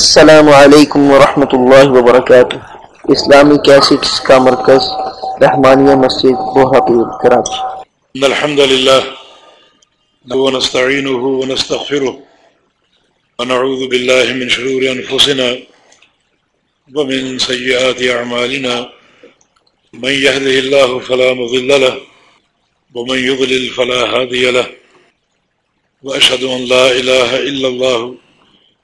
السلام علیکم ورحمۃ اللہ وبرکاتہ۔ اسلامی کیسٹس کا مرکز، رحمانیہ مسجد بوہاپور کراچی الحمد لله ونستعينه ونستغفره ونعوذ بالله من شرور انفسنا ومن سيئات اعمالنا۔ من يهده الله فلا مضل له ومن يضلل فلا هادي له۔ واشهد ان لا اله الا الله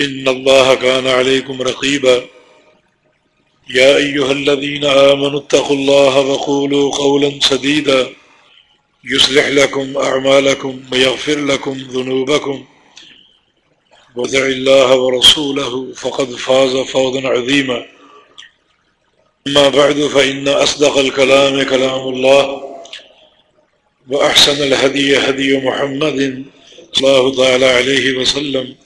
إن الله كان عليكم رقيبا. يا أيها الذين آمنوا اتقوا الله وقولوا قولا سديدا. يصلح لكم أعمالكم ويغفر لكم ذنوبكم. وذع الله ورسوله فقد فاز فوضا عظيما. أما بعد، فإن أصدق الكلام كلام الله، وأحسن الهدي هدي محمد صلى الله تعالى عليه وسلم.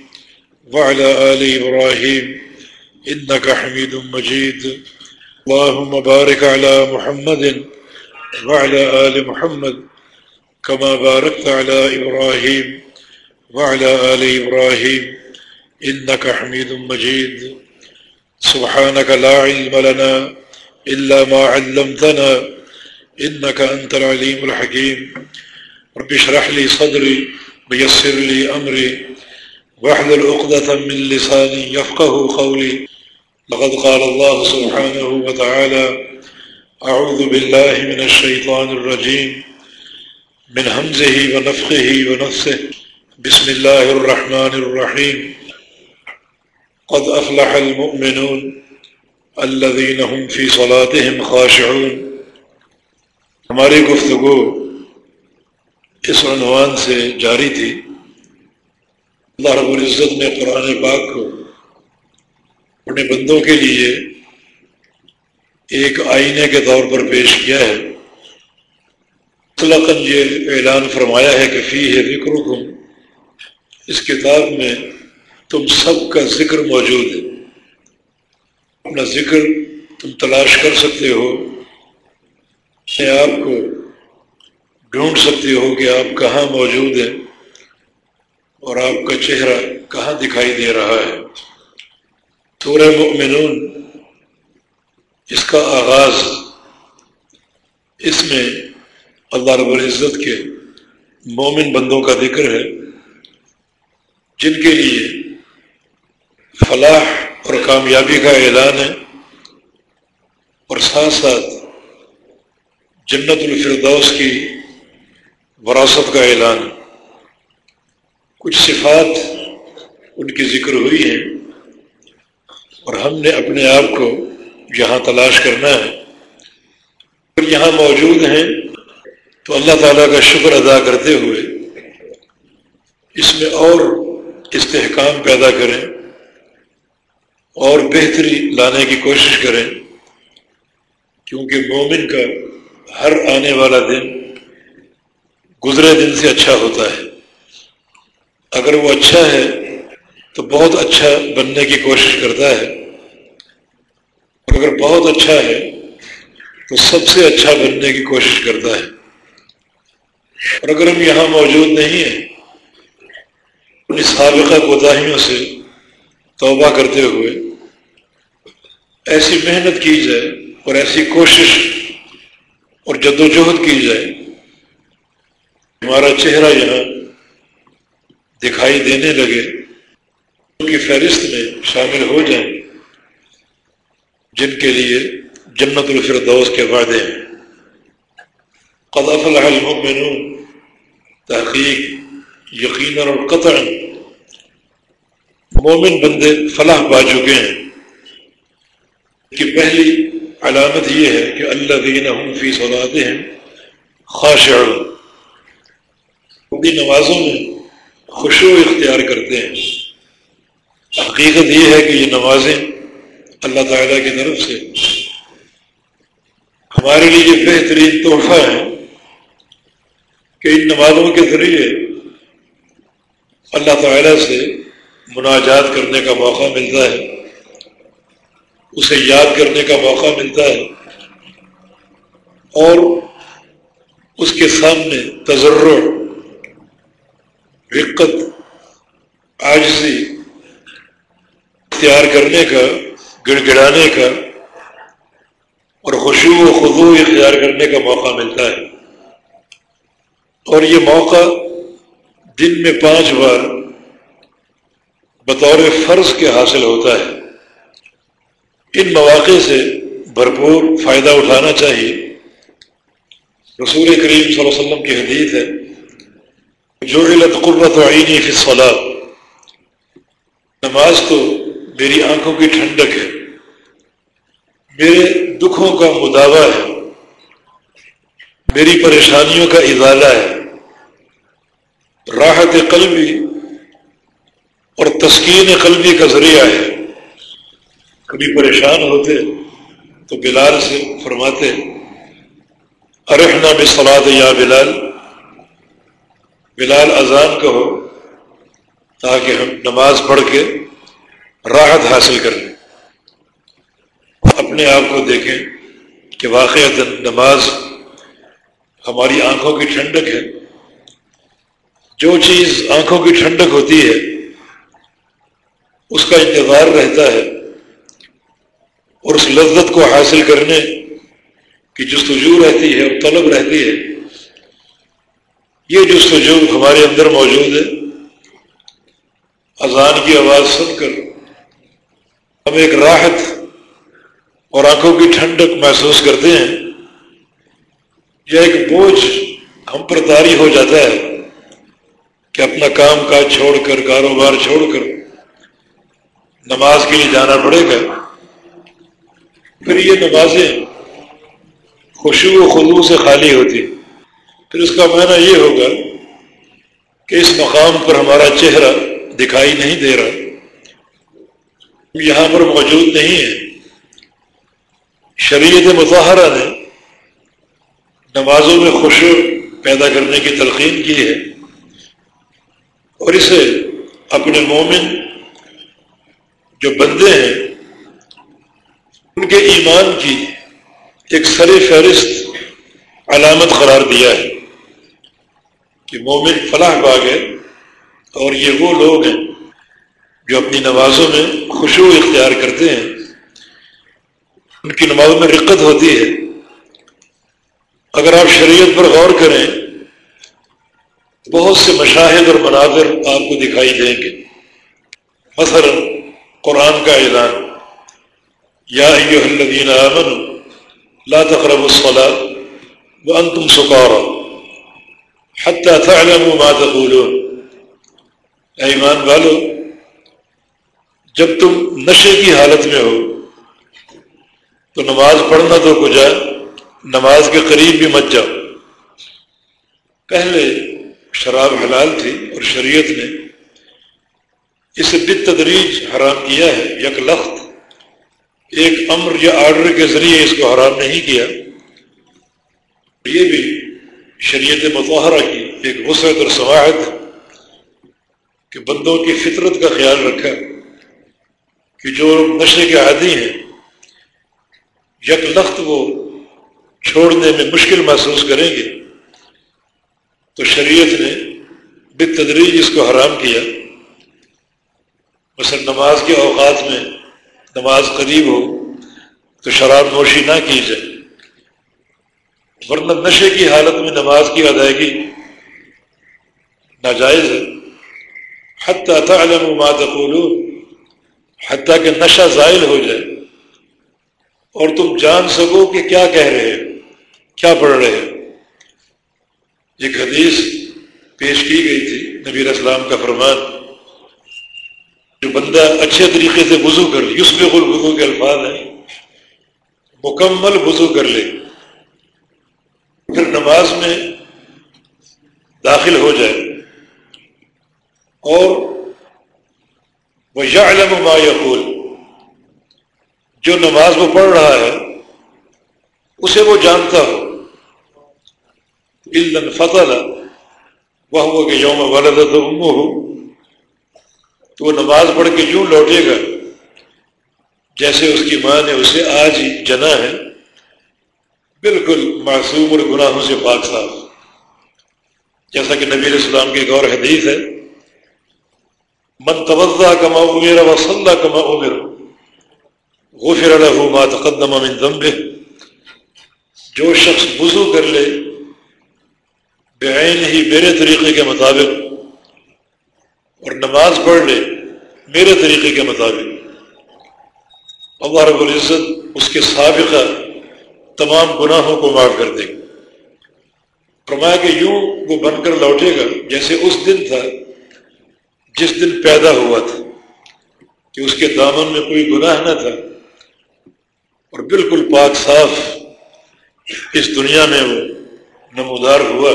وعلى آل إبراهيم إنك حميد مجيد. اللهم بارك على محمد وعلى آل محمد كما باركت على إبراهيم وعلى آل إبراهيم إنك حميد مجيد. سبحانك لا علم لنا إلا ما علمتنا إنك أنت العليم الحكيم. رب اشرح لي صدري ويسر لي أمري. واحلل عقدة من لساني يفقه قولي. لقد قال الله سبحانه وتعالى أعوذ بالله من الشيطان الرجيم. من همزه ونفخه ونفسه. بسم الله الرحمن الرحيم. قد أفلح المؤمنون الذين هم في صلاتهم خاشعون. ہماری گفتگو اس عنوان سے جاری تھی اللہ رب العزت نے قرآن پاک کو اپنے بندوں کے لیے ایک آئینے کے طور پر پیش کیا ہے۔ مطلق یہ اعلان فرمایا ہے کہ فی ہے ذکر اس کتاب میں تم سب کا ذکر موجود ہے۔ اپنا ذکر تم تلاش کر سکتے ہو۔ اپنے آپ کو ڈھونڈ سکتے ہو کہ آپ کہاں موجود ہیں۔ اور آپ کا چہرہ کہاں دکھائی دے رہا ہے؟ سورہ مؤمنون، اس کا آغاز اس میں اللہ رب العزت کے مومن بندوں کا ذکر ہے، جن کے لیے فلاح اور کامیابی کا اعلان ہے اور ساتھ ساتھ جنت الفردوس کی وراثت کا اعلان کچھ صفات ان کی ذکر ہوئی ہیں اور ہم نے اپنے آپ کو یہاں تلاش کرنا ہے اگر یہاں موجود ہیں، تو اللہ تعالیٰ کا شکر ادا کرتے ہوئے اس میں اور استحکام پیدا کریں، اور بہتری لانے کی کوشش کریں، کیونکہ مومن کا ہر آنے والا دن گزرے دن سے اچھا ہوتا ہے۔ اگر وہ اچھا ہے، تو بہت اچھا بننے کی کوشش کرتا ہے۔ اور اگر بہت اچھا ہے، تو سب سے اچھا بننے کی کوشش کرتا ہے۔ اور اگر ہم یہاں موجود نہیں ہیں، اپنی سابقہ کوتاہیوں سے توبہ کرتے ہوئے ایسی محنت کی جائے اور ایسی کوشش اور جد و جہد کی جائے، ہمارا چہرہ یہاں دکھائی دینے لگے کی فہرست میں شامل ہو جائیں جن کے لیے جنت الفردوس کے وعدے ہیں۔ قدف المؤمنون۔ تحقیق، یقینا اور قطع مومن بندے فلاح پا چکے ہیں۔ کہ پہلی علامت یہ ہے کہ اللہ دین فی سلاتے ہیں خواش نمازوں میں خوشو اختیار کرتے ہیں۔ حقیقت یہ ہے کہ یہ نمازیں اللہ تعالیٰ کی طرف سے ہمارے لیے یہ بہترین تحفہ ہے کہ ان نمازوں کے ذریعے اللہ تعالیٰ سے مناجات کرنے کا موقع ملتا ہے، اسے یاد کرنے کا موقع ملتا ہے اور اس کے سامنے تجرب رقت آجزی اختیار کرنے کا گڑ گڑانے کا اور خوشو و خدو اختیار کرنے کا موقع ملتا ہے۔ اور یہ موقع دن میں پانچ بار بطور فرض کے حاصل ہوتا ہے۔ ان مواقع سے بھرپور فائدہ اٹھانا چاہیے۔ رسول کریم صلی اللہ علیہ وسلم کی حدیث ہے جو علت عینی فی الصلاة۔ نماز تو میری آنکھوں کی ٹھنڈک ہے۔ میرے دکھوں کا مداوع ہے۔ میری پریشانیوں کا ازالہ ہے۔ راحت قلبی اور تسکین قلبی کا ذریعہ ہے۔ کبھی پریشان ہوتے تو بلال سے فرماتے ارحنا بسلاد یا بلال بلال اذان کہو تاکہ ہم نماز پڑھ کے راحت حاصل کر لیں۔ اپنے آپ کو دیکھیں کہ واقع نماز ہماری آنکھوں کی ٹھنڈک ہے۔ جو چیز آنکھوں کی ٹھنڈک ہوتی ہے، اس کا انتظار رہتا ہے اور اس لذت کو حاصل کرنے کی جستجو رہتی ہے اور طلب رہتی ہے۔ یہ جستجو ہمارے اندر موجود ہے، اذان کی آواز سن کر ہم ایک راحت اور آنکھوں کی ٹھنڈک محسوس کرتے ہیں، یا ایک بوجھ ہم پر تاری ہو جاتا ہے کہ اپنا کام کاج چھوڑ کر، کاروبار چھوڑ کر نماز کے لیے جانا پڑے گا۔ پھر یہ نمازیں خوشو و خلو سے خالی ہوتی۔ پھر اس کا معنی یہ ہوگا کہ اس مقام پر ہمارا چہرہ دکھائی نہیں دے رہا۔ یہاں پر موجود نہیں ہے۔ شریعت مظاہرہ نے نمازوں میں خوش پیدا کرنے کی تلقین کی ہے اور اسے اپنے مومن جو بندے ہیں، ان کے ایمان کی ایک سر فہرست علامت قرار دیا ہے۔ کہ مومن فلاح باغ ہے اور یہ وہ لوگ ہیں جو اپنی نمازوں میں خوشبو اختیار کرتے ہیں، ان کی نمازوں میں رقت ہوتی ہے۔ اگر آپ شریعت پر غور کریں، بہت سے مشاہد اور مناظر آپ کو دکھائی دیں گے۔ مثلا قرآن کا اعلان، یا الذین آمنوا لا تقربوا الصلاة وانتم سکارا۔ حتى تعلموا ما تقولون. ایمان والو، جب تم نشے کی حالت میں ہو، تو نماز پڑھنا تو کو جائے نماز کے قریب بھی مت جاؤ۔ پہلے شراب حلال تھی اور شریعت نے اسے بت تدریج حرام کیا ہے، یک لخت، ایک امر یا آرڈر کے ذریعے اس کو حرام نہیں کیا۔ یہ بھی شریعت مظاہرہ کی ایک وسعت اور سواحت کہ بندوں کی فطرت کا خیال رکھا کہ جو نشے کے عادی ہیں، یک لخت وہ چھوڑنے میں مشکل محسوس کریں گے، تو شریعت نے بے تدریج اس کو حرام کیا۔ مثلا نماز کے اوقات میں نماز قریب ہو تو شراب نوشی نہ کی جائے۔ ورنہ نشے کی حالت میں نماز کی ادائیگی ناجائز ہے۔ حتی تعلم ما تقولون، حتیٰ کہ نشہ زائل ہو جائے۔ اور تم جان سکو کہ کیا کہہ رہے کیا پڑھ رہے ایک حدیث پیش کی گئی تھی نبی اسلام کا فرمان، جو بندہ اچھے طریقے سے وضو کر لے یوسف الوضو کے الفاظ ہیں، مکمل وضو کر لے۔ پھر نماز میں داخل ہو جائے۔ اور وہ یا علم ما یقول جو نماز وہ پڑھ رہا ہے، اسے وہ جانتا ہو۔ علم فتح وہ ہوا کہ یوم والد تو ہو تو وہ نماز پڑھ کے یوں لوٹے گا، جیسے اس کی ماں نے اسے آج ہی جنا ہے۔ بالکل معصوم اور گناہوں سے پاک صاف جیسا کہ نبی علیہ السلام کی ایک اور حدیث ہے، من توضع کما عمر و صلی کما عمر غفر له ما تقدم من ذنبه، جو شخص وضو کر لے بعین ہی میرے طریقے کے مطابق اور نماز پڑھ لے میرے طریقے کے مطابق۔ اللہ رب العزت اس کے سابقہ تمام گناہوں کو معاف کر دے۔ گا فرمایا کہ یوں وہ بن کر لوٹے گا جیسے اس دن تھا، جس دن پیدا ہوا تھا، کہ اس کے دامن میں کوئی گناہ نہ تھا۔ اور بالکل پاک صاف اس دنیا میں وہ نمودار ہوا۔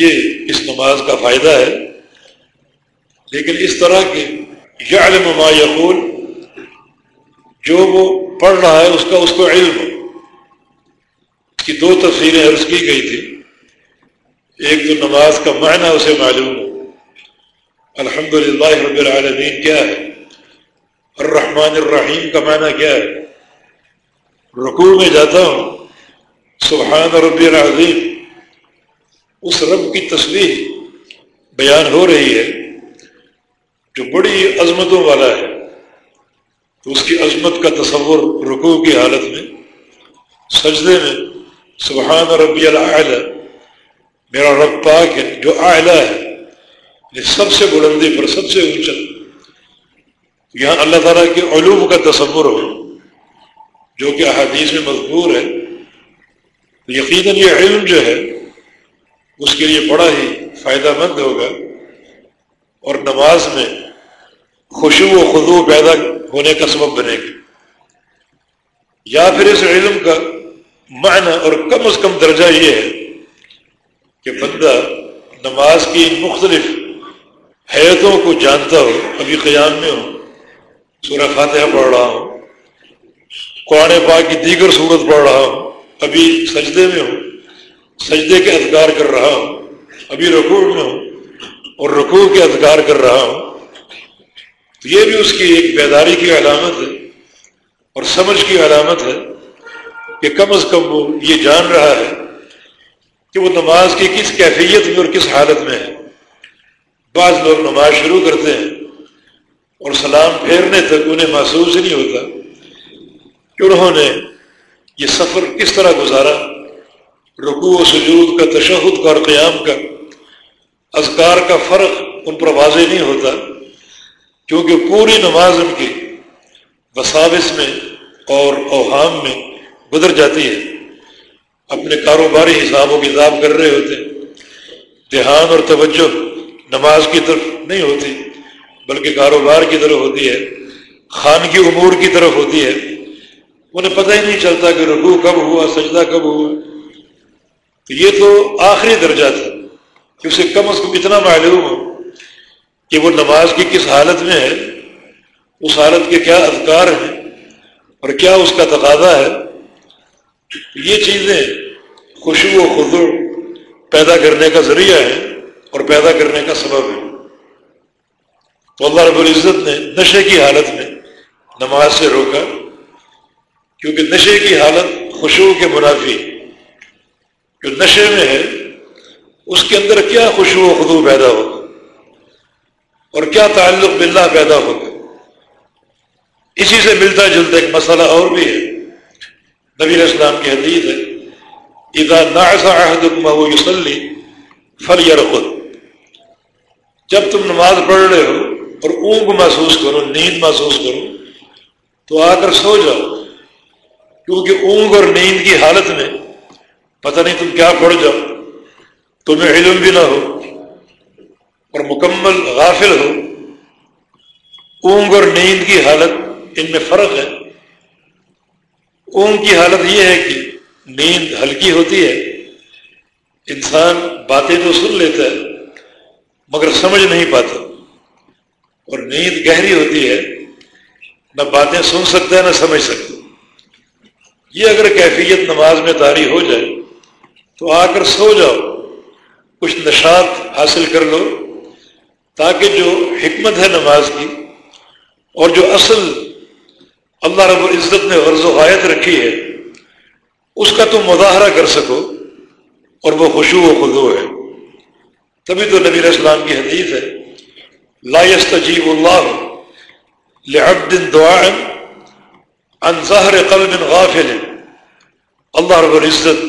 یہ اس نماز کا فائدہ ہے۔ لیکن اس طرح کے یا ما یقول، جو وہ پڑھ رہا ہے اس کا اس کو علم اس کی دو تفصیلیں عرض کی گئی تھی۔ ایک تو نماز کا معنی اسے معلوم ہو۔ الحمد للہ رب العالمین کیا ہے؟ الرحمن الرحیم کا معنی کیا ہے؟ رکوع میں جاتا ہوں۔ سبحان رب العظیم۔ اس رب کی تصویر بیان ہو رہی ہے جو بڑی عظمتوں والا ہے۔ تو اس کی عظمت کا تصور رکوع کی حالت میں، سجدے میں، سبحان ربی العلی میرا رب پاک ہے، جو اعلیٰ ہے یعنی سب سے بلندی پر، سب سے اونچا۔ یہاں اللہ تعالیٰ کے علوم کا تصور ہو، جو کہ احادیث میں مضبور ہے۔ یقیناً یہ علم جو ہے، اس کے لیے بڑا ہی فائدہ مند ہوگا۔ اور نماز میں خوشو و خدو پیدا ہونے کا سبب بنے گا یا پھر اس علم کا معنی اور کم از کم درجہ یہ ہے کہ بندہ نماز کی مختلف حیرتوں کو جانتا ہو، ابھی قیام میں ہوں سورہ فاتحہ پڑھ رہا ہوں قرآن پاک کی دیگر صورت پڑھ رہا ہوں ابھی سجدے میں ہوں سجدے کے اذکار کر رہا ہوں ابھی رکوع میں ہوں اور رکوع کے اذکار کر رہا ہوں تو یہ بھی اس کی ایک بیداری کی علامت ہے اور سمجھ کی علامت ہے کہ کم از کم وہ یہ جان رہا ہے کہ وہ نماز کی کس کیفیت میں اور کس حالت میں ہے۔ بعض لوگ نماز شروع کرتے ہیں اور سلام پھیرنے تک انہیں محسوس ہی نہیں ہوتا کہ انہوں نے یہ سفر کس طرح گزارا۔ رکوع و سجود کا، تشہد کا اور قیام کا، اذکار کا فرق ان پر واضح نہیں ہوتا۔ کیونکہ پوری نماز ان کی وساوس میں اور اوہام میں گزر جاتی ہے۔ اپنے کاروباری حساب و کتاب کر رہے ہوتے دھیان اور توجہ نماز کی طرف نہیں ہوتی، بلکہ کاروبار کی طرف ہوتی ہے، خان کی امور کی طرف ہوتی ہے۔ انہیں پتہ ہی نہیں چلتا کہ رکوع کب ہوا، سجدہ کب ہوا۔ تو یہ تو آخری درجہ تھا کہ اسے کم از کم اتنا معلوم ہو کہ وہ نماز کی کس حالت میں ہے، اس حالت کے کیا اذکار ہیں اور کیا اس کا تقاضا ہے، یہ چیزیں خوشبو و خدو پیدا کرنے کا ذریعہ ہے اور پیدا کرنے کا سبب ہے تو اللہ رب العزت نے نشے کی حالت میں نماز سے روکا، کیونکہ نشے کی حالت خوشبو کے منافی جو نشے میں ہے، اس کے اندر کیا خوشبو و خدو پیدا ہوگا؟ اور کیا تعلق باللہ پیدا ہوگا اسی سے ملتا جلتا ایک مسئلہ اور بھی ہے۔ نبی اسلام کی حدیث ہے، اذا نعس احدكم يصلي فليرقد جب تم نماز پڑھ رہے ہو اور اونگ محسوس کرو، نیند محسوس کرو، تو آ کر سو جاؤ۔ کیونکہ اونگ اور نیند کی حالت میں پتہ نہیں تم کیا پڑ جاؤ۔ تمہیں علم بھی نہ ہو۔ اور مکمل غافل ہو، اونگ اور نیند کی حالت ان میں فرق ہے۔ اونگ کی حالت یہ ہے کہ نیند ہلکی ہوتی ہے، انسان باتیں تو سن لیتا ہے، مگر سمجھ نہیں پاتا۔ اور نیند گہری ہوتی ہے، نہ باتیں سن سکتا ہے، نہ سمجھ سکتا۔ یہ اگر کیفیت نماز میں تاری ہو جائے، تو آ کر سو جاؤ، کچھ نشات حاصل کر لو۔ تاکہ جو حکمت ہے نماز کی اور جو اصل اللہ رب العزت نے غرض و غایت رکھی ہے، اس کا تم مظاہرہ کر سکو اور وہ خوشو و خدو ہے۔ تبھی تو نبی اسلام کی حدیث ہے، لا يستجیب اللہ لعبد دعا عن ظہر قلب غافل۔ اللہ رب العزت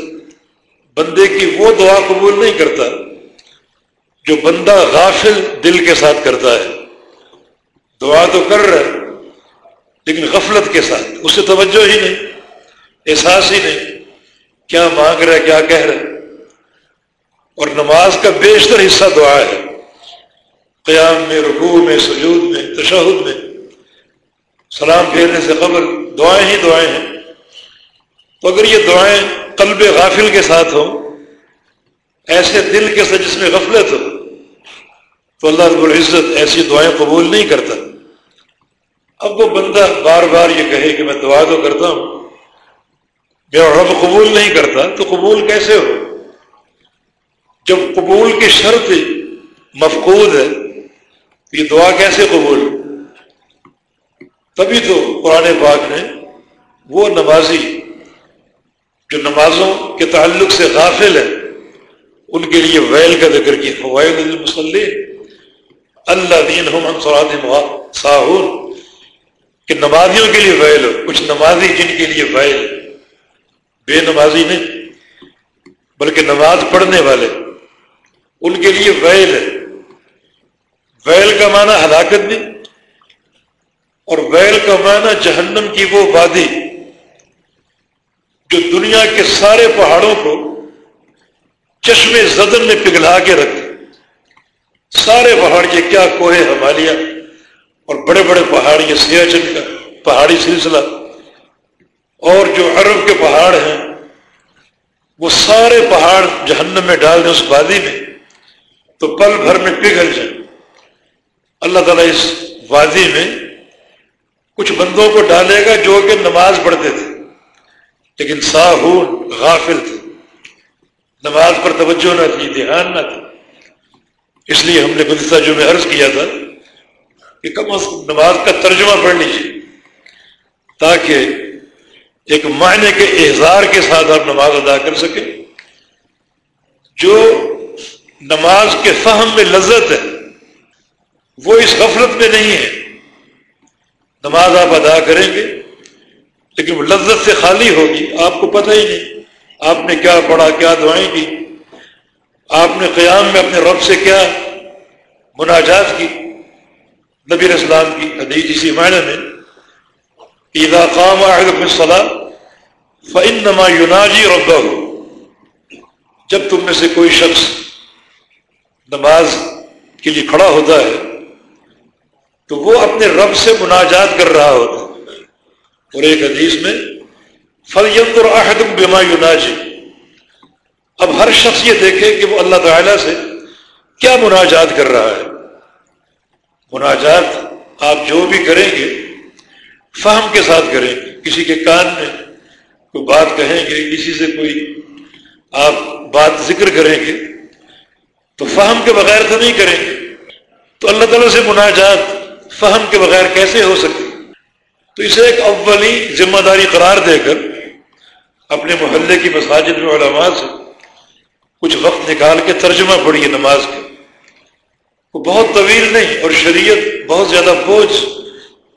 بندے کی وہ دعا قبول نہیں کرتا جو بندہ غافل دل کے ساتھ کرتا ہے، دعا تو کر رہا ہے، لیکن غفلت کے ساتھ، اس سے توجہ ہی نہیں، احساس ہی نہیں، کیا مانگ رہا ہے، کیا کہہ رہا ہے۔ اور نماز کا بیشتر حصہ دعا ہے، قیام میں، رکوع میں، سجود میں، تشہد میں۔ سلام پھیرنے سے قبل دعائیں ہی دعائیں ہیں۔ تو اگر یہ دعائیں قلب غافل کے ساتھ ہوں، ایسے دل کے ساتھ جس میں غفلت ہو تو اللہ رب العزت ایسی دعائیں قبول نہیں کرتا۔ اب وہ بندہ بار بار یہ کہے کہ میں دعا تو کرتا ہوں، میرا رب قبول نہیں کرتا، تو قبول کیسے ہو؟ جب قبول کی شرط مفقود ہے، تو یہ دعا کیسے قبول؟ تبھی تو قرآن پاک نے وہ نمازی، جو نمازوں کے تعلق سے غافل ہے ان کے لیے ویل کا ذکر کیا۔ فوائد المسلح اللہ دین ساہون، کہ نمازیوں کے لیے ویل ہو کچھ نمازی جن کے لیے ویل۔ بے نمازی نہیں، بلکہ نماز پڑھنے والے، ان کے لیے ویل ہے۔ ویل کا معنی ہلاکت نہیں، اور ویل کا معنی جہنم کی وہ وادی جو دنیا کے سارے پہاڑوں کو چشمے زدن میں پگھلا کے رکھتے سارے پہاڑ یہ کیا کوہ ہمالیہ اور بڑے بڑے پہاڑ یہ سیاچن کا پہاڑی سلسلہ اور جو عرب کے پہاڑ ہیں، وہ سارے پہاڑ جہنم میں ڈال دیں اس وادی میں، تو پل بھر میں پگھل جائیں اللہ تعالیٰ اس وادی میں کچھ بندوں کو ڈالے گا جو کہ نماز پڑھتے تھے، لیکن ساہون غافل تھے۔ نماز پر توجہ نہ تھی دھیان نہ تھی اس لیے ہم نے گزشتہ جو میں عرض کیا تھا کہ کم از کم نماز کا ترجمہ پڑھ لیجیے تاکہ ایک معنی کے اظہار کے ساتھ آپ نماز ادا کر سکیں۔ جو نماز کے فہم میں لذت ہے، وہ اس غفلت میں نہیں ہے۔ نماز آپ ادا کریں گے، لیکن وہ لذت سے خالی ہوگی، آپ کو پتہ ہی نہیں آپ نے کیا پڑھا، کیا دعائیں کی۔ آپ نے قیام میں اپنے رب سے کیا مناجات کی نبی اسلام کی حدیث اسی معنی میں عیدا قام صلاح فعن نما یوناجی ربا جب تم میں سے کوئی شخص نماز کے لیے کھڑا ہوتا ہے تو وہ اپنے رب سے مناجات کر رہا ہوتا ہے۔ اور ایک حدیث میں فلیت اور احدم بیما یوناجی اب ہر شخص یہ دیکھے کہ وہ اللہ تعالی سے کیا مناجات کر رہا ہے۔ مناجات آپ جو بھی کریں گے، فہم کے ساتھ کریں گے۔ کسی کے کان میں کوئی بات کہیں گے، کسی سے کوئی آپ بات ذکر کریں گے، تو فہم کے بغیر تو نہیں کریں گے۔ تو اللہ تعالیٰ سے مناجات فہم کے بغیر کیسے ہو سکے؟ تو اسے ایک اولی ذمہ داری قرار دے کر اپنے محلے کی مساجد میں علماء سے کچھ وقت نکال کے ترجمہ پڑھیے نماز کے۔ وہ بہت طویل نہیں اور شریعت بہت زیادہ بوجھ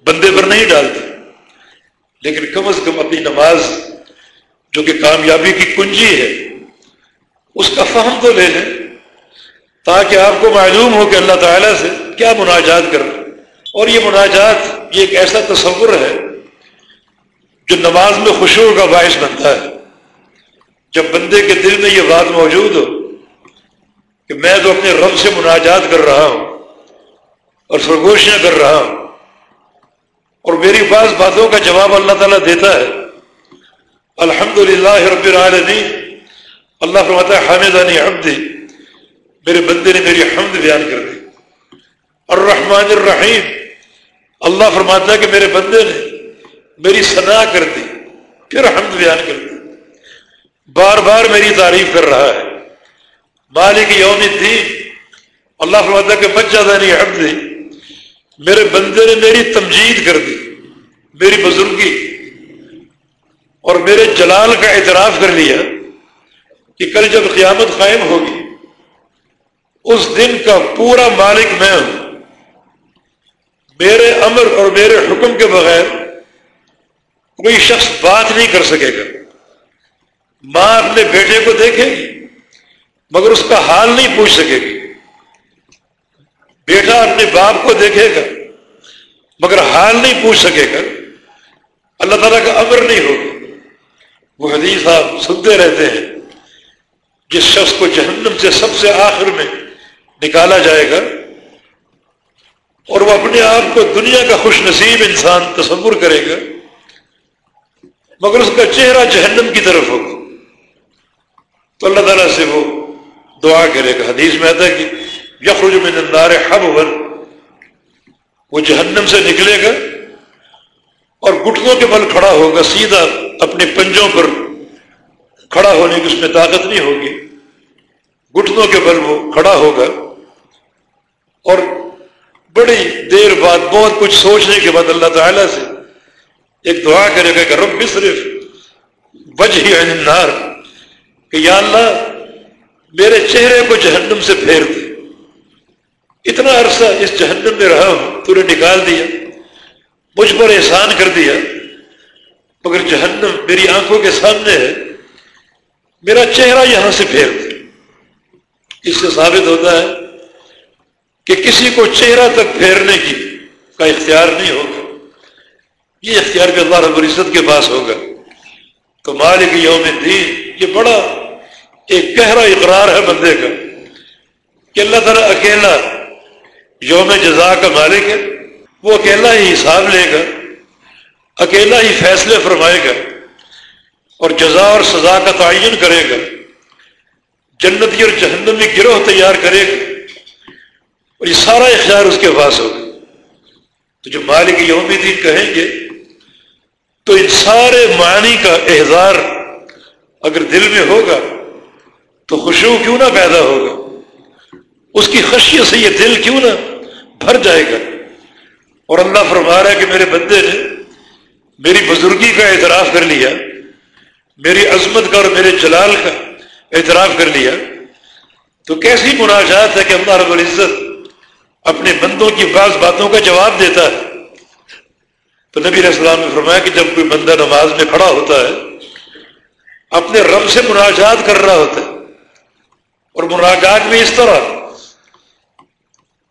بندے پر نہیں ڈالتی۔ لیکن کم از کم اپنی نماز جو کہ کامیابی کی کنجی ہے، اس کا فہم تو لے لیں تاکہ آپ کو معلوم ہو کہ اللہ تعالیٰ سے کیا مناجات کر اور یہ مناجات، یہ ایک ایسا تصور ہے جو نماز میں خوشبو کا باعث بنتا ہے۔ جب بندے کے دل میں یہ بات موجود ہو کہ میں تو اپنے رب سے مناجات کر رہا ہوں اور سرگوشیاں کر رہا ہوں اور میری پاس باتوں کا جواب اللہ تعالیٰ دیتا ہے الحمد للہ رب العالمین، اللہ فرماتا ہے حامدانی حمدی میرے بندے نے میری حمد بیان کر دی۔ الرحمن الرحیم، اللہ فرماتا ہے کہ میرے بندے نے میری صدا کر دی، پھر حمد بیان کر دی۔ بار بار میری تعریف کر رہا ہے۔ مالک یوم الدین۔ اللہ فرماتا کہ بچہ دانی حمدی میرے بندے نے میری تمجید کر دی، میری بزرگی۔ اور میرے جلال کا اعتراف کر لیا کہ کل جب قیامت قائم ہوگی، اس دن کا پورا مالک میں ہوں۔ میرے امر اور میرے حکم کے بغیر کوئی شخص بات نہیں کر سکے گا۔ ماں اپنے بیٹے کو دیکھے گی مگر اس کا حال نہیں پوچھ سکے گی۔ بیٹا اپنے باپ کو دیکھے گا مگر حال نہیں پوچھ سکے گا۔ اللہ تعالیٰ کا امر نہیں ہوگا۔ وہ حدیث آپ سنتے رہتے ہیں۔ جس شخص کو جہنم سے سب سے آخر میں نکالا جائے گا اور وہ اپنے آپ کو دنیا کا خوش نصیب انسان تصور کرے گا، مگر اس کا چہرہ جہنم کی طرف ہوگا۔ تو اللہ تعالیٰ سے وہ دعا کرے گا حدیث میں آتا ہے کہ یخرج من النار حب وہ جہنم سے نکلے گا اور گٹنوں کے بل کھڑا ہوگا، سیدھا اپنے پنجوں پر کھڑا ہونے کی اس میں طاقت نہیں ہوگی۔ گٹنوں کے بل وہ کھڑا ہوگا اور بڑی دیر بعد، بہت کچھ سوچنے کے بعد اللہ تعالیٰ سے ایک دعا کرے گا کہ رب بھی صرف بج ہی النار۔ کہ یا اللہ میرے چہرے کو جہنم سے پھیر دے۔ اتنا عرصہ اس جہنم میں رہا ہوں تو نے نکال دیا، مجھ پر احسان کر دیا، مگر جہنم میری آنکھوں کے سامنے ہے، میرا چہرہ یہاں سے پھیر دے۔ اس سے ثابت ہوتا ہے کہ کسی کو چہرہ تک پھیرنے کی کا اختیار نہیں ہوگا۔ یہ اختیار بھی اللہ رب العزت کے پاس ہوگا۔ تو مالک یوم الدین، یہ بڑا ایک گہرا اقرار ہے بندے کا کہ اللہ تعالیٰ اکیلا یوم جزا کا مالک ہے، وہ اکیلا ہی حساب لے گا، اکیلا ہی فیصلے فرمائے گا اور جزا اور سزا کا تعین کرے گا، جنتی اور جہنمی گروہ تیار کرے گا اور یہ سارا اختیار اس کے پاس ہوگا۔ تو جو مالک یوم دین کہیں گے، تو ان سارے معنی کا احزار اگر دل میں ہوگا تو خوشبو کیوں نہ پیدا ہوگا؟ اس کی خشیت سے یہ دل کیوں نہ بھر جائے گا؟ اور اللہ فرما رہا ہے کہ میرے بندے نے میری بزرگی کا اعتراف کر لیا، میری عظمت کا اور میرے جلال کا اعتراف کر لیا۔ تو کیسی مناجات ہے کہ اللہ رب العزت اپنے بندوں کی بعض باتوں کا جواب دیتا ہے۔ تو نبی علیہ السلام نے فرمایا کہ جب کوئی بندہ نماز میں کھڑا ہوتا ہے، اپنے رب سے مناجات کر رہا ہوتا ہے۔ اور مناجات میں اس طرح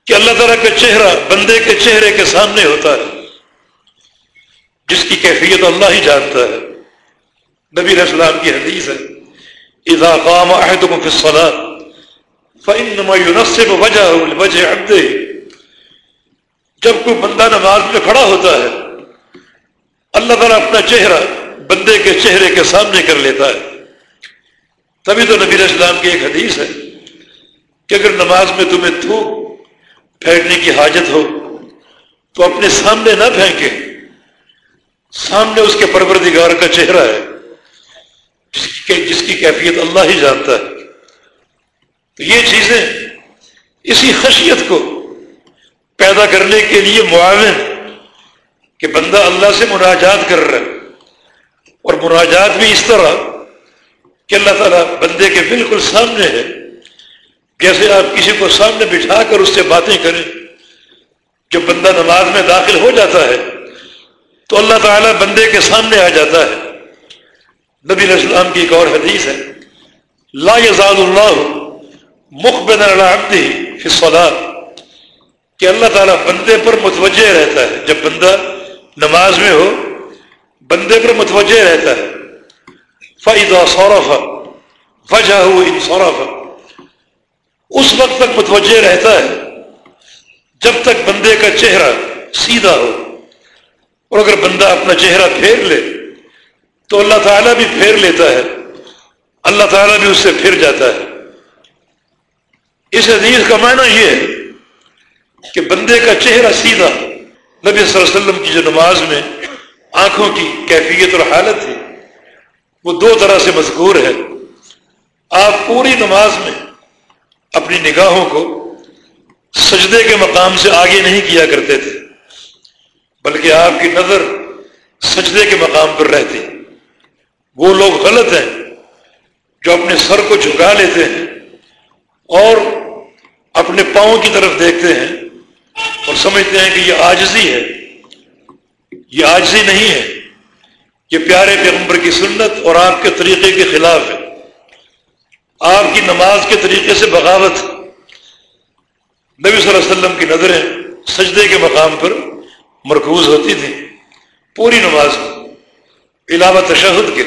کہ اللہ تعالیٰ کا چہرہ بندے کے چہرے کے سامنے ہوتا ہے، جس کی کیفیت اللہ ہی جانتا ہے۔ نبی علیہ السلام کی حدیث ہے، اذا قام احدكم في الصلاه فانما ينصب وجهه لوجه عبده جب کوئی بندہ نماز میں کھڑا ہوتا ہے، اللہ تعالیٰ اپنا چہرہ بندے کے چہرے کے سامنے کر لیتا ہے۔ تبھی تو نبی اسلام کی ایک حدیث ہے کہ اگر نماز میں تمہیں تھوک پھینکنے کی حاجت ہو تو اپنے سامنے نہ پھینکے، سامنے اس کے پروردگار کا چہرہ ہے جس کی کیفیت اللہ ہی جانتا ہے۔ تو یہ چیزیں اسی خشیت کو پیدا کرنے کے لیے معاون کہ بندہ اللہ سے مناجات کر رہا ہے۔ اور مناجات بھی اس طرح کہ اللہ تعالیٰ بندے کے بالکل سامنے ہے، جیسے آپ کسی کو سامنے بٹھا کر اس سے باتیں کریں، جب بندہ نماز میں داخل ہو جاتا ہے، تو اللہ تعالیٰ بندے کے سامنے آ جاتا ہے۔ نبی علیہ السلام کی ایک اور حدیث ہے، لا یزال اللہ مخبن العبد فی الصلاة کہ اللہ تعالیٰ بندے پر متوجہ رہتا ہے، جب بندہ نماز میں ہو، بندے پر متوجہ رہتا ہے۔ فائدہ سورف وجہ ہو ان سورف اس وقت تک متوجہ رہتا ہے، جب تک بندے کا چہرہ سیدھا ہو۔ اور اگر بندہ اپنا چہرہ پھیر لے، تو اللہ تعالیٰ بھی پھیر لیتا ہے۔ اللہ تعالیٰ بھی اس سے پھر جاتا ہے۔ اس حدیث کا معنی یہ ہے کہ بندے کا چہرہ سیدھا، نبی صلی اللہ علیہ وسلم کی جو نماز میں آنکھوں کی کیفیت اور حالت تھی وہ دو طرح سے مذکور ہے آپ پوری نماز میں اپنی نگاہوں کو سجدے کے مقام سے آگے نہیں کیا کرتے تھے، بلکہ آپ کی نظر سجدے کے مقام پر رہتی۔ وہ لوگ غلط ہیں جو اپنے سر کو جھکا لیتے ہیں اور اپنے پاؤں کی طرف دیکھتے ہیں اور سمجھتے ہیں کہ یہ آجزی ہے۔ یہ آجزی نہیں ہے۔ یہ پیارے پیغمبر کی سنت اور آپ کے طریقے کے خلاف ہے۔ آپ کی نماز کے طریقے سے بغاوت۔ نبی صلی اللہ علیہ وسلم کی نظریں سجدے کے مقام پر مرکوز ہوتی تھی پوری نماز میں علاوہ تشہد کے۔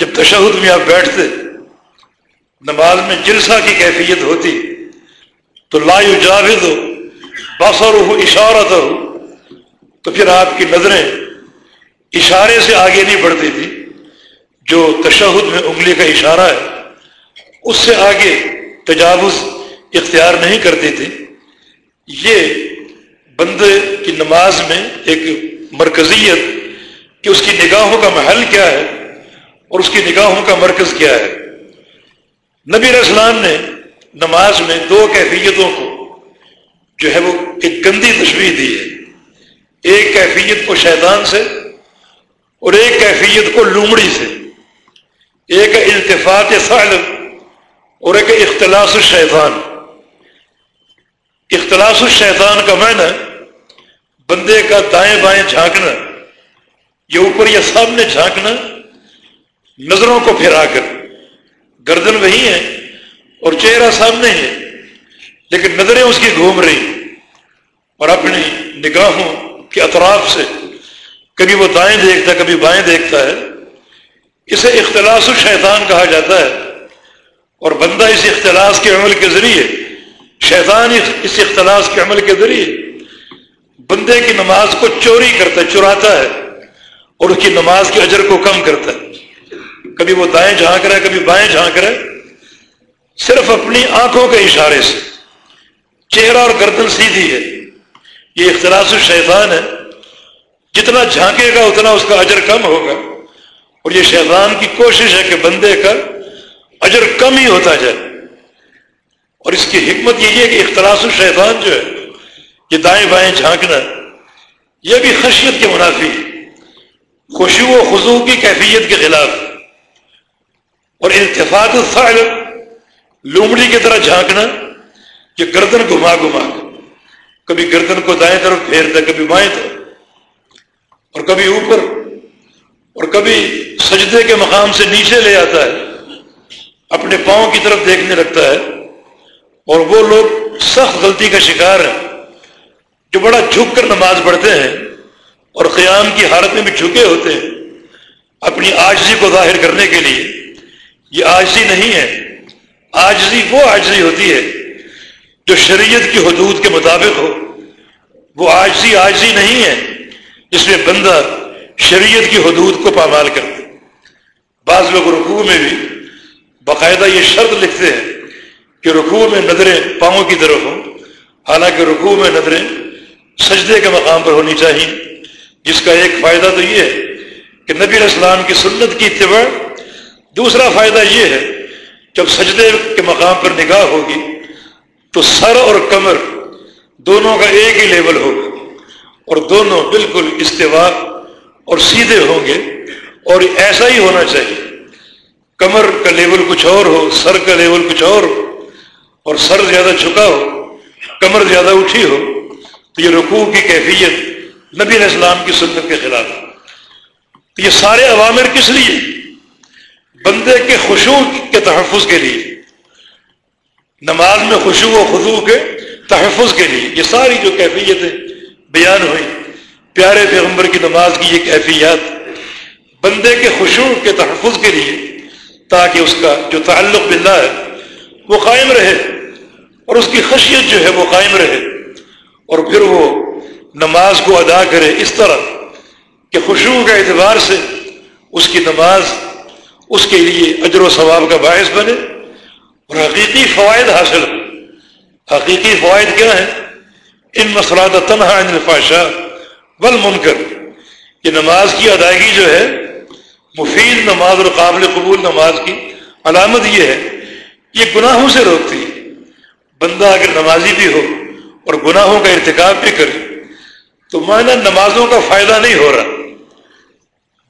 جب تشہد میں آپ بیٹھتے، نماز میں جلسہ کی کیفیت ہوتی۔ تو لا جاوید ہو باسر ہو اشارت ہو تو پھر آپ کی نظریں اشارے سے آگے نہیں بڑھتی تھی، جو تشہد میں انگلی کا اشارہ ہے، اس سے آگے تجاوز اختیار نہیں کرتی تھی۔ یہ بندے کی نماز میں ایک مرکزیت کہ اس کی نگاہوں کا محل کیا ہے اور اس کی نگاہوں کا مرکز کیا ہے۔ نبی اسلام نے نماز میں دو کیفیتوں کو جو ہے وہ ایک گندی تشویح دی ہے۔ ایک کیفیت کو شیطان سے اور ایک کیفیت کو لومڑی سے، ایک التفاق صالب اور ایک اختلاس الشیطان اختلاس الشیطان کا معنی بندے کا دائیں بائیں جھانکنا، یا اوپر یا سامنے جھانکنا، نظروں کو پھرا کر۔ گردن وہی ہے اور چہرہ سامنے ہے، لیکن نظریں اس کی گھوم رہی۔ اور اپنی نگاہوں کے اطراف سے کبھی وہ دائیں دیکھتا ہے، کبھی بائیں دیکھتا ہے۔ اسے اختلاس الشیطان کہا جاتا ہے۔ اور بندہ اس اختلاس کے عمل کے ذریعے، شیطان اس اختلاس کے عمل کے ذریعے بندے کی نماز کو چوری کرتا ہے، چراتا ہے اور اس کی نماز کے اجر کو کم کرتا ہے۔ کبھی وہ دائیں جھانک رہا ہے، کبھی بائیں جھانک رہا ہے۔ صرف اپنی آنکھوں کے اشارے سے۔ چہرہ اور گردن سیدھی ہے۔ یہ اختلاس الشیطان ہے۔ جتنا جھانکے گا اتنا اس کا اجر کم ہوگا۔ اور یہ شیطان کی کوشش ہے کہ بندے کا اجر کم ہی ہوتا جائے۔ اور اس کی حکمت یہ ہے کہ اختلاس الشیطان جو ہے، یہ دائیں بائیں جھانکنا، یہ بھی خشیت کے منافی، خوشی و خزو کی کیفیت کے خلاف۔ اور اتفاق الفعل، لومڑی کی طرح جھانکنا، یہ گردن گھما گھما۔ کبھی گردن کو دائیں طرف پھیرتا، کبھی بائیں طرف۔ اور کبھی اوپر اور کبھی سجدے کے مقام سے نیچے لے آتا ہے، اپنے پاؤں کی طرف دیکھنے لگتا ہے۔ اور وہ لوگ سخت غلطی کا شکار ہیں، جو بڑا جھک کر نماز پڑھتے ہیں اور قیام کی حالت میں بھی جھکے ہوتے ہیں۔ اپنی آجزی کو ظاہر کرنے کے لیے، یہ آجزی نہیں ہے۔ آجزی وہ آجزی ہوتی ہے جو شریعت کی حدود کے مطابق ہو۔ وہ آجزی آجزی نہیں ہے۔ جس میں بندہ شریعت کی حدود کو پامال کرتے بعض لوگ رکوع میں بھی باقاعدہ یہ شرط لکھتے ہیں کہ رکوع میں نظریں پاؤں کی طرف ہوں۔ حالانکہ رکوع میں نظریں سجدے کے مقام پر ہونی چاہیے۔ جس کا ایک فائدہ تو یہ ہے کہ نبی علیہ السلام کی سنت کی اتباع۔ دوسرا فائدہ یہ ہے، جب سجدے کے مقام پر نگاہ ہوگی تو سر اور کمر دونوں کا ایک ہی لیول ہوگا۔ اور دونوں بالکل استوا اور سیدھے ہوں گے اور ایسا ہی ہونا چاہیے۔ کمر کا لیول کچھ اور ہو، سر کا لیول کچھ اور ہو، اور سر زیادہ جھکا ہو، کمر زیادہ اٹھی ہو، تو یہ رکوع کی کیفیت نبی علیہ السلام کی سنت کے خلاف۔ تو یہ سارے عوامر کس لیے؟ بندے کے خوشو کے تحفظ کے لیے۔ نماز میں خوشو و خضو کے تحفظ کے لیے۔ یہ ساری جو کیفیتیں بیان ہوئی۔ پیارے پیغمبر کی نماز کی یہ کیفیات بندے کے خوشو کے تحفظ کے لیے، تاکہ اس کا جو تعلق باللہ ہے، وہ قائم رہے اور اس کی خشیت جو ہے، وہ قائم رہے۔ اور پھر وہ نماز کو ادا کرے اس طرح کہ خوشبو کے اعتبار سے اس کی نماز اس کے لیے اجر و ثواب کا باعث بنے اور حقیقی فوائد حاصل حقیقی فوائد کیا ہے ان مسئلات تنہا انفاشا بل منکر یہ نماز کی ادائیگی جو ہے، مفید نماز اور قابل قبول نماز کی علامت یہ ہے، یہ گناہوں سے روکتی ہے۔ بندہ اگر نمازی بھی ہو اور گناہوں کا ارتکاب بھی کرے، تو معنی نمازوں کا فائدہ نہیں ہو رہا۔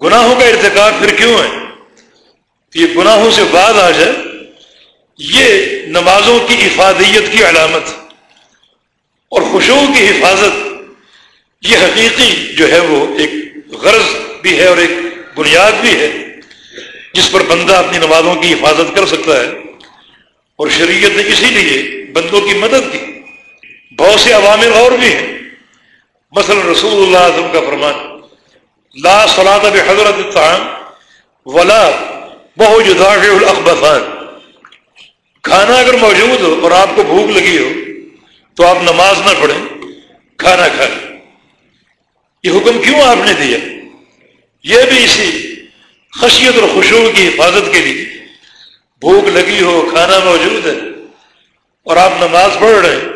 گناہوں کا ارتکاب پھر کیوں ہے؟ کہ یہ گناہوں سے بعد آ جائے، یہ نمازوں کی افادیت کی علامت اور خوشبو کی حفاظت، یہ حقیقی جو ہے وہ ایک غرض بھی ہے اور ایک بنیاد بھی ہے، جس پر بندہ اپنی نمازوں کی حفاظت کر سکتا ہے۔ اور شریعت نے اسی لیے بندوں کی مدد کی۔ بہت سے عوامل اور بھی ہیں۔ مثلا رسول اللہ علیہ وسلم کا فرمان، لا صلاح حضرت الطعام ولا بہو جداف الاخبان کھانا اگر موجود ہو اور آپ کو بھوک لگی ہو تو آپ نماز نہ پڑھیں، کھانا کھائیں یہ حکم کیوں آپ نے دیا؟ یہ بھی اسی خشیت اور خوشبو کی حفاظت کے لیے۔ بھوک لگی ہو، کھانا موجود ہے اور آپ نماز پڑھ رہے ہیں،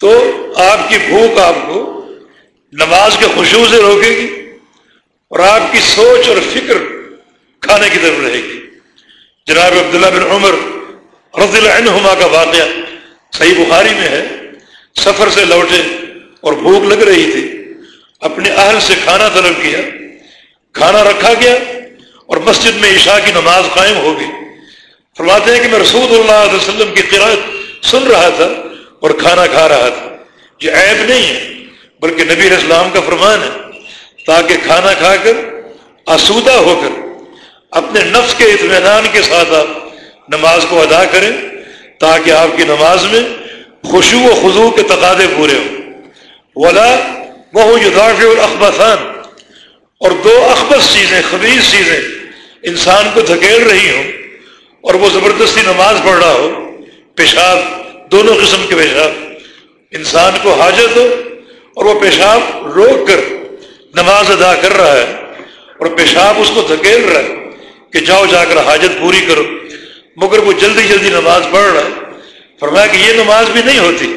تو آپ کی بھوک آپ کو نماز کے خوشبو سے روکے گی اور آپ کی سوچ اور فکر کھانے کی طرف رہے گی۔ جناب عبداللہ بن عمر رضی اللہ عنہما کا واقعہ۔ صحیح بخاری میں ہے، سفر سے لوٹے اور بھوک لگ رہی تھی۔ اپنے اہل سے کھانا طلب کیا، کھانا رکھا گیا اور مسجد میں عشاء کی نماز قائم ہو گئی۔ فرماتے ہیں کہ میں رسول اللہ علیہ وسلم کی قرآت سن رہا تھا اور کھانا کھا رہا تھا۔ یہ عیب نہیں ہے، بلکہ نبی اسلام کا فرمان ہے، تاکہ کھانا کھا کر، آسودہ ہو کر، اپنے نفس کے اطمینان کے ساتھ آپ نماز کو ادا کریں۔ تاکہ آپ کی نماز میں خوشو و خضو کے تقاضے پورے ہوں۔ ولا وہ یداف اور اخبان اور دو اخبص چیزیں خبیص چیزیں انسان کو دھکیل رہی ہوں اور وہ زبردستی نماز پڑھ رہا ہو۔ پیشاب، دونوں قسم کے پیشاب۔ انسان کو حاجت ہو اور وہ پیشاب روک کر نماز ادا کر رہا ہے اور پیشاب اس کو دھکیل رہا ہے کہ جاؤ جا کر حاجت پوری کرو۔ مگر وہ جلدی جلدی نماز پڑھ رہا ہے۔ فرمایا کہ یہ نماز بھی نہیں ہوتی۔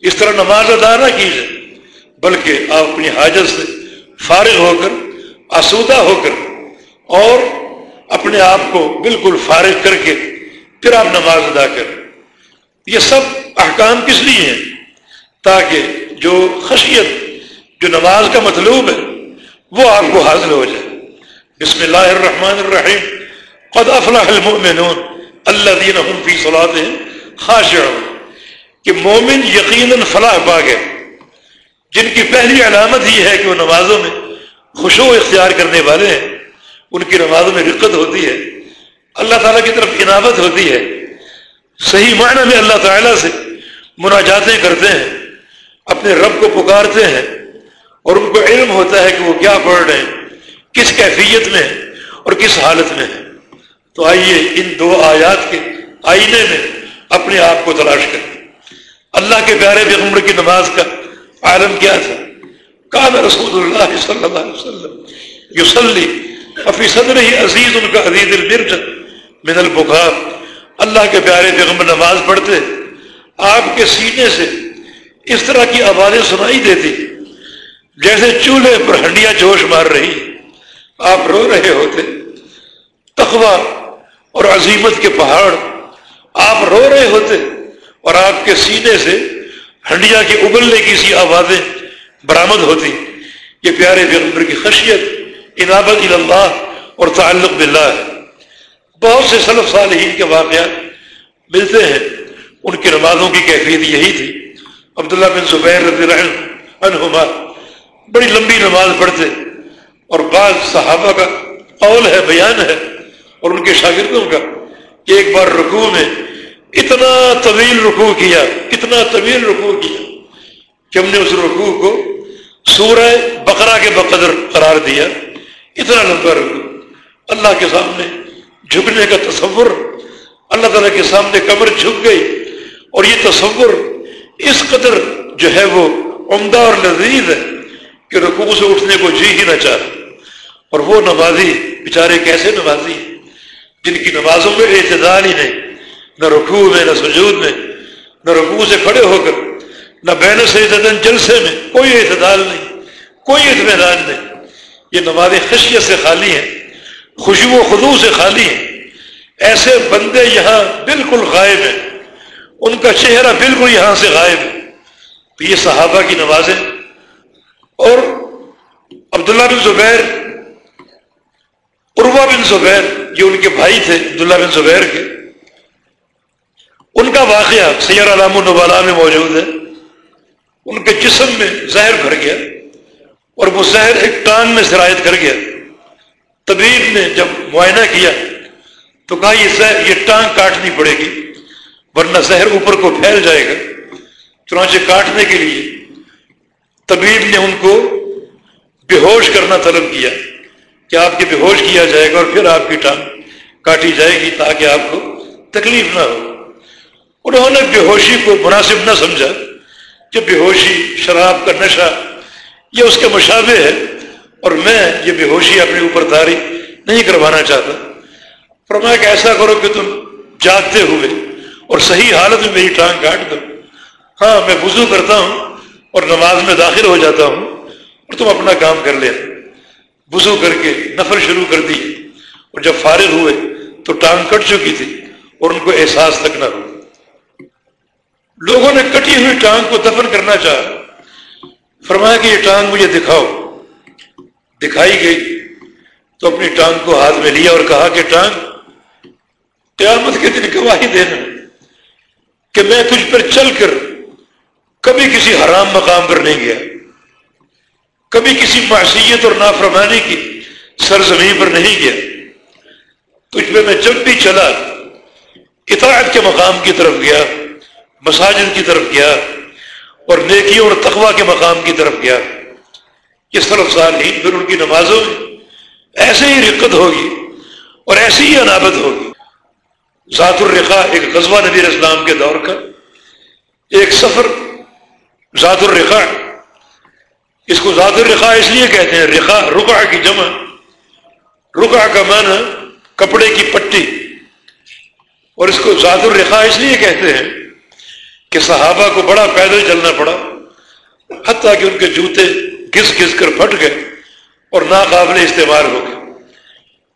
اس طرح نماز ادا نہ کیجیے بلکہ آپ اپنی حاجت سے فارغ ہو کر، آسودہ ہو کر، اور اپنے آپ کو بالکل فارغ کر کے پھر آپ نماز ادا کریں۔ یہ سب احکام کس لیے ہیں؟ تاکہ جو خشیت، جو نماز کا مطلوب ہے، وہ آپ کو حاصل ہو جائے۔ بسم اللہ الرحمن الرحیم۔ قد افلح المؤمنون۔ الذين هم في صلاتهم خاشعون، کہ مومن یقیناً فلاح پا گئے جن کی پہلی علامت ہی ہے کہ وہ نمازوں میں خوشو اختیار کرنے والے ہیں، ان کی نمازوں میں رقت ہوتی ہے، اللہ تعالیٰ کی طرف عنابت ہوتی ہے۔ صحیح معنی میں اللہ تعالیٰ سے مناجاتیں کرتے ہیں، اپنے رب کو پکارتے ہیں، اور ان کو علم ہوتا ہے کہ وہ کیا پڑھ رہے ہیں، کس کیفیت میں ہیں اور کس حالت میں ہیں۔ تو آئیے ان دو آیات کے آئینے میں اپنے آپ کو تلاش کریں۔ اللہ کے پیارے پیغمبر کی نماز کا عالم کیا تھا؟ کان رسول اللہ صلی اللہ علیہ وسلم یوسلی افی صدر ہی عزیز ان کا عزیز البرج من البخار اللہ کے پیارے پیغمبر نماز پڑھتے، آپ کے سینے سے اس طرح کی آوازیں سنائی دیتی، جیسے چولہے پر ہنڈیاں جوش مار رہی۔ آپ رو رہے ہوتے تخوا اور عظیمت کے پہاڑ آپ رو رہے ہوتے اور آپ کے سینے سے ہنڈیا کے ابلنے کی سی آوازیں برآمد ہوتی۔ یہ پیارے پیغمبر کی خشیت، انابت اللہ اور تعلق باللہ ہے۔ بہت سے سلف صالحین کے واقعات ملتے ہیں۔ ان کی نمازوں کی کیفیت یہی تھی۔ عبداللہ بن زبیر رضی اللہ عنہما بڑی لمبی نماز پڑھتے اور بعض صحابہ کا قول ہے، بیان ہے اور ان کے شاگردوں کا کہ ایک بار رکوع میں اتنا طویل رکوع کیا، اتنا طویل رکوع کیا کہ ہم نے اس رکوع کو سورہ بقرہ کے بقدر قرار دیا۔ اتنا لمبا رکوع۔ اللہ کے سامنے جھکنے کا تصور، اللہ تعالیٰ کے سامنے کمر جھک گئی۔ اور یہ تصور اس قدر جو ہے وہ عمدہ اور لذیذ ہے کہ رکوع سے اٹھنے کو جی ہی نہ چاہ اور وہ نمازی، بیچارے کیسے نمازی ہیں؟ جن کی نمازوں میں اعتدال ہی نہیں نہ رکوع میں، نہ سجود میں، نہ رکوع سے کھڑے ہو کر، نہ بین سے جلسے میں کوئی اعتدال نہیں، کوئی اطمینان نہیں۔ یہ نماز خشیت سے خالی ہیں خوشبو خدو سے خالی ہیں۔ ایسے بندے یہاں بالکل غائب ہیں۔ ان کا چہرہ بالکل یہاں سے غائب ہے۔ تو یہ صحابہ کی نمازیں۔ اور عبداللہ بن زبیر عروا بن زبیر یہ ان کے بھائی تھے، عبداللہ بن زبیر کے، ان کا واقعہ سیر علام النبالا میں موجود ہے۔ ان کے جسم میں زہر بھر گیا اور وہ زہر ایک ٹانگ میں شرائط کر گیا۔ طبیب نے جب معائنہ کیا تو کہا، یہ زہر، یہ ٹانگ کاٹنی پڑے گی، ورنہ زہر اوپر کو پھیل جائے گا۔ چنانچہ کاٹنے کے لیے طبیب نے ان کو بے ہوش کرنا طلب کیا۔ کہ آپ کے بے ہوش کیا جائے گا اور پھر آپ کی ٹانگ کاٹی جائے گی تاکہ آپ کو تکلیف نہ ہو۔ انہوں نے بے ہوشی کو مناسب نہ سمجھا۔ کہ بے ہوشی شراب کا نشہ، یہ اس کے مشابے ہے۔ اور میں یہ بے ہوشی اپنے اوپر داری نہیں کروانا چاہتا۔ فرمایا کہ ایسا کرو کہ تم جاگتے ہوئے اور صحیح حالت میں میری ٹانگ کاٹ دو۔ ہاں میں وضو کرتا ہوں اور نماز میں داخل ہو جاتا ہوں اور تم اپنا کام کر لے وضو کر کے نفر شروع کر دی اور جب فارغ ہوئے تو ٹانگ کٹ چکی تھی اور ان کو احساس تک نہ ہوا۔ لوگوں نے کٹی ہوئی ٹانگ کو دفن کرنا چاہا۔ فرمایا کہ یہ ٹانگ مجھے دکھاؤ۔ دکھائی گئی تو اپنی ٹانگ کو ہاتھ میں لیا اور کہا کہ ٹانگ، قیامت کے دن گواہی دینا کہ میں تجھ پر چل کر کبھی کسی حرام مقام پر نہیں گیا۔ کبھی کسی معصیت اور نافرمانی کی سرزمین پر نہیں گیا۔ تجھ پہ میں جب بھی چلا، اطاعت کے مقام کی طرف گیا، مساجد کی طرف گیا، اور نیکیوں اور تقوا کے مقام کی طرف گیا۔ اس طرف سال ہی پھر ان کی نمازوں میں ایسے ہی رقت ہوگی اور ایسی ہی عنابت ہوگی۔ ذات الرقا ایک غزوہ نبی اسلام کے دور کا، ایک سفر ذات الرقا اس کو ذات الرقا اس لیے کہتے ہیں رقا رکا کی جمع رکا کا معنی کپڑے کی پٹی، اور اس کو ذات الرقا اس لیے کہتے ہیں کہ صحابہ کو بڑا پیدل چلنا پڑا، حتیٰ کہ ان کے جوتے گھس گھس کر پھٹ گئے اور ناقابل استعمال ہو گئے۔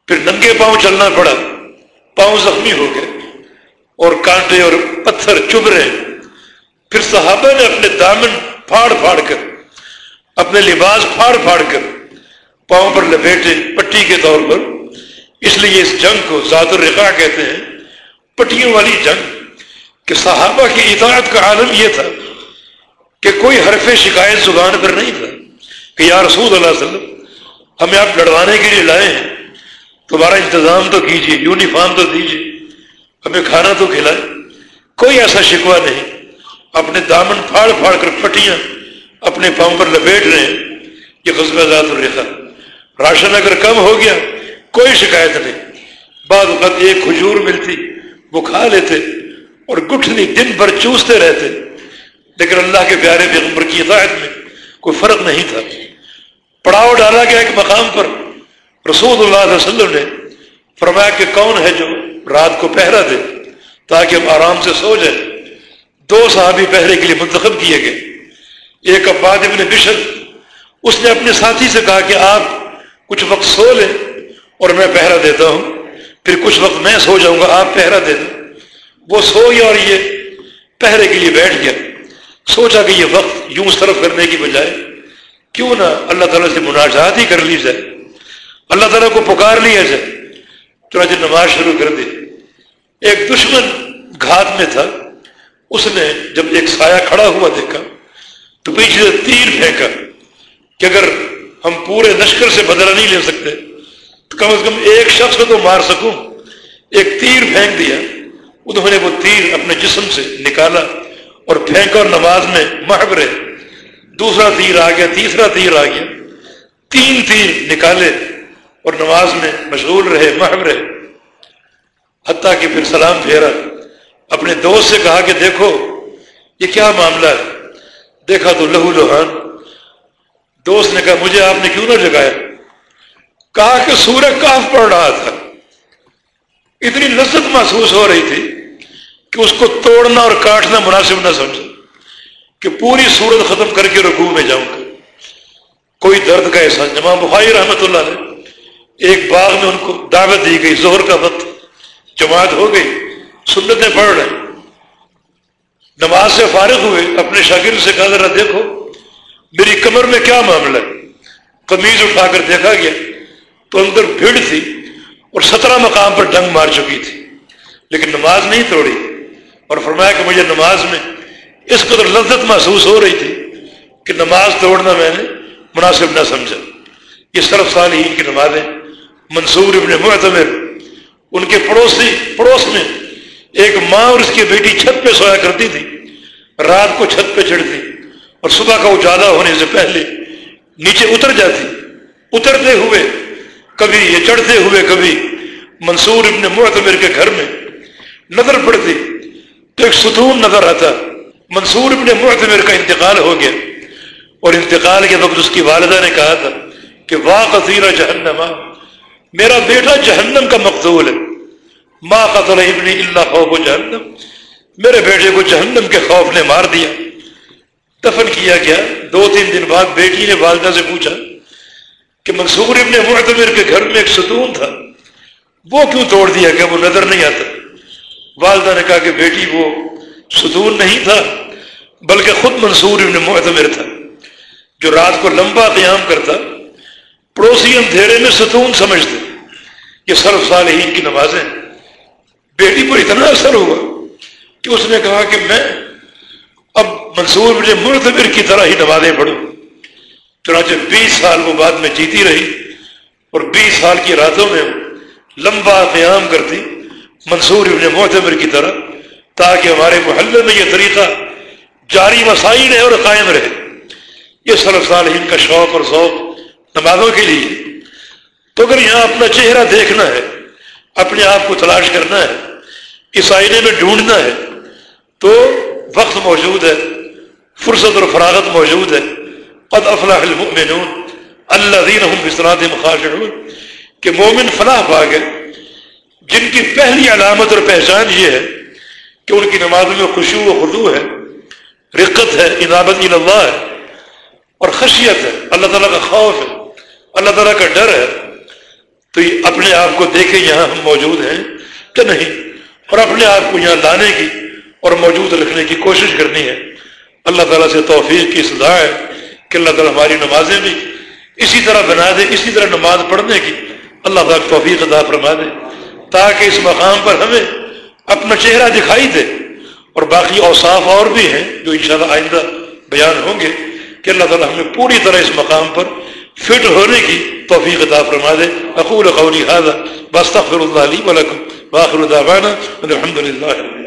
پھر ننگے پاؤں چلنا پڑا، پاؤں زخمی ہو گئے اور کانٹے اور پتھر چبھ رہے۔ پھر صحابہ نے اپنے دامن پھاڑ پھاڑ کر اپنے لباس پھاڑ پھاڑ کر پاؤں پر لپیٹے پٹی کے طور پر، اس لیے اس جنگ کو ذات الرقا کہتے ہیں۔ پٹیوں والی جنگ کہ صحابہ کی اطاعت کا عالم یہ تھا کہ کوئی حرف شکایت زبان پر نہیں تھا کہ یا رسول اللہ علیہ وسلم، ہمیں آپ لڑوانے کے لیے لائے ہیں، تمہارا انتظام تو کیجیے یونیفارم تو دیجیے ہمیں کھانا تو کھلائے۔ کوئی ایسا شکوہ نہیں۔ اپنے دامن پھاڑ پھاڑ کر پٹیاں اپنے پاؤں پر لپیٹ رہے ہیں یہ قصبہ ذات الرقا۔ راشن اگر کم ہو گیا، کوئی شکایت نہیں۔ بعض وقت ایک کھجور ملتی، وہ کھا لیتے اور گٹھنی دن بھر چوستے رہتے۔ لیکن اللہ کے پیارے پیغمبر کی ہدایت میں کوئی فرق نہیں تھا۔ پڑاؤ ڈالا گیا ایک مقام پر۔ رسول اللہ علیہ وسلم نے فرمایا کہ کون ہے جو رات کو پہرا دے تاکہ ہم آرام سے سو جائیں۔ دو صحابی پہرے کے لیے منتخب کیے گئے۔ ایک عباد ابن بشر، اس نے اپنے ساتھی سے کہا کہ آپ کچھ وقت سو لیں اور میں پہرا دیتا ہوں۔ پھر کچھ وقت میں سو جاؤں گا، آپ پہرا دے دیں۔ وہ سو گیا اور یہ پہرے کے لیے بیٹھ گیا۔ سوچا کہ یہ وقت یوں صرف کرنے کی بجائے کیوں نہ اللہ تعالیٰ سے مناجات ہی کر لی جائے۔ اللہ تعالیٰ کو پکار لیا جائے۔ چنانچہ نماز شروع کر دی۔ ایک دشمن گھات میں تھا۔ اس نے جب ایک سایہ کھڑا ہوا دیکھا تو پیچھے سے تیر پھینکا کہ اگر ہم پورے لشکر سے بدلا نہیں لے سکتے، تو کم از کم ایک شخص کو تو مار سکوں۔ ایک تیر پھینک دیا، انہوں نے وہ تیر اپنے جسم سے نکالا اور پھینکا اور نماز میں محبرے دوسرا تیر آ گیا، تیسرا تیر آ گیا۔ تین تیر نکالے اور نماز میں مشغول رہے، محب رہے۔ حتیٰ کہ پھر سلام پھیرا۔ اپنے دوست سے کہا کہ دیکھو، یہ کیا معاملہ ہے؟ دیکھا تو لہو لوہان دوست نے کہا، مجھے آپ نے کیوں نہ جگایا؟ کہا کہ سورج کاف پڑ رہا تھا۔ اتنی لذت محسوس ہو رہی تھی کہ اس کو توڑنا اور کاٹنا مناسب نہ سمجھا کہ پوری سورت ختم کر کے رکوع میں جاؤں گا۔ کوئی درد کا احساس۔ جمع بخاری رحمت اللہ نے ایک باغ میں ان کو دعوت دی گئی زہر کا وقت۔ جماعت ہو گئی، سنتیں پڑھ رہے نماز سے فارغ ہوئے، اپنے شاگرد سے کہا، ذرا دیکھو، میری کمر میں کیا معاملہ ہے؟ قمیض اٹھا کر دیکھا گیا، تو اندر بھیڑ تھی اور سترہ مقام پر ڈنگ مار چکی تھی۔ لیکن نماز نہیں توڑی۔ اور فرمایا کہ مجھے نماز میں اس قدر لذت محسوس ہو رہی تھی کہ نماز توڑنا میں نے مناسب نہ سمجھا۔ یہ صرف سال کی نمازیں، منصور ابن معتمر، ان کے پڑوسی، پڑوس میں ایک ماں اور اس کی بیٹی چھت پہ سویا کرتی تھی، رات کو چھت پہ چڑھتی، اور صبح کا اجالا ہونے سے پہلے نیچے اتر جاتی، اترتے ہوئے، کبھی یہ چڑھتے ہوئے، کبھی منصور ابن معتمر کے گھر میں نظر پڑتی، تو ایک ستون نظر آتا، منصور ابن معتمر کا انتقال ہو گیا، اور انتقال کے وقت اس کی والدہ نے کہا تھا کہ واہ قطیر جہنما میرا بیٹا جہنم کا مقتول ہے۔ ماں قطر ابن اللہ خوف جہنم۔ میرے بیٹے کو جہنم کے خوف نے مار دیا۔ دفن کیا گیا۔ دو تین دن بعد بیٹی نے والدہ سے پوچھا کہ منصور ابن معتمر کے گھر میں ایک ستون تھا۔ وہ کیوں توڑ دیا کہ وہ نظر نہیں آتا؟ والدہ نے کہا کہ بیٹی، وہ ستون نہیں تھا، بلکہ خود منصور ابن معتمر تھا، جو رات کو لمبا قیام کرتا۔ پڑوسی اندھیرے میں ستون سمجھتے۔ یہ سرف صالحین کی نمازیں۔ بیٹی پر اتنا اثر ہوا کہ اس نے کہا کہ میں اب منصور مجھے مرتبر کی طرح ہی نمازیں پڑھوں۔ چنانچہ بیس سال وہ بعد میں جیتی رہی اور بیس سال کی راتوں میں لمبا قیام کرتی منصور ابن معتبر کی طرح تاکہ ہمارے محلے میں یہ طریقہ جاری مسائل ہے اور قائم رہے۔ یہ سرف صالحین کا شوق اور ذوق نمازوں کے لیے۔ تو اگر یہاں اپنا چہرہ دیکھنا ہے، اپنے آپ کو تلاش کرنا ہے اس آئینے میں ڈھونڈنا ہے تو وقت موجود ہے، فرصت اور فراغت موجود ہے۔ قد افلاح المؤمنون اللہ دین مخاشرون کہ مومن فلاح پا گئے۔ جن کی پہلی علامت اور پہچان یہ ہے کہ ان کی نمازوں میں خوشو و خدو ہے، رقت ہے، انابت اللہ ہے اور خشیت ہے۔ اللہ تعالیٰ کا خوف ہے، اللہ تعالیٰ کا ڈر ہے۔ تو یہ اپنے آپ کو دیکھیں یہاں ہم موجود ہیں کہ نہیں؟ اور اپنے آپ کو یہاں لانے کی اور موجود رکھنے کی کوشش کرنی ہے۔ اللہ تعالیٰ سے توفیق کی سزا ہے کہ اللہ تعالیٰ ہماری نمازیں بھی اسی طرح بنا دے، اسی طرح نماز پڑھنے کی۔ اللہ تعالیٰ توفیق ادا فرما دے۔ تاکہ اس مقام پر ہمیں اپنا چہرہ دکھائی دے۔ اور باقی اوصاف اور بھی ہیں جو انشاءاللہ آئندہ بیان ہوں گے کہ اللہ تعالیٰ ہمیں پوری طرح اس مقام پر فٹ ہونے کی توفیق عطا فرما دے۔ اقول قولی هذا بستغفر اللہ علی ولکم واخر دعوانا الحمد للہ